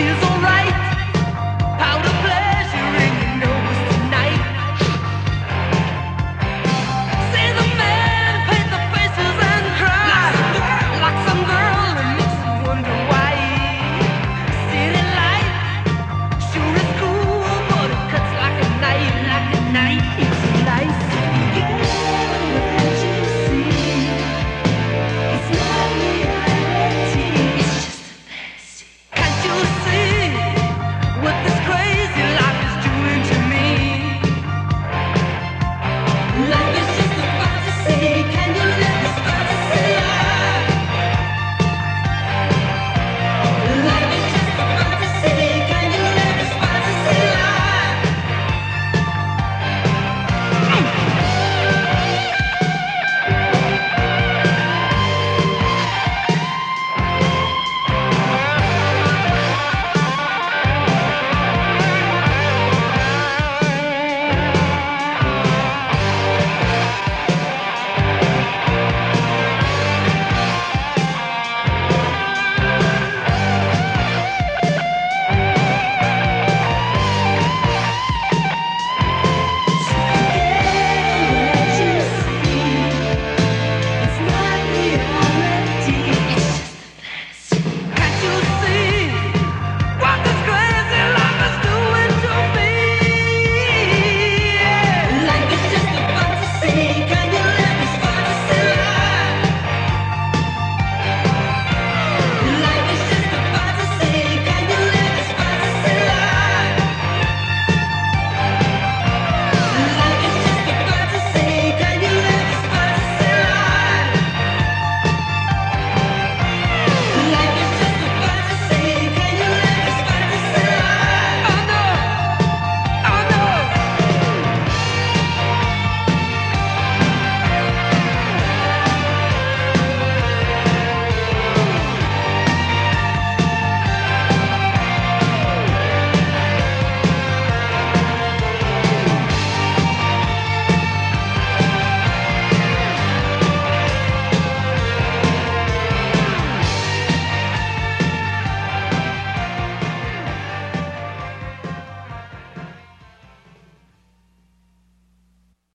is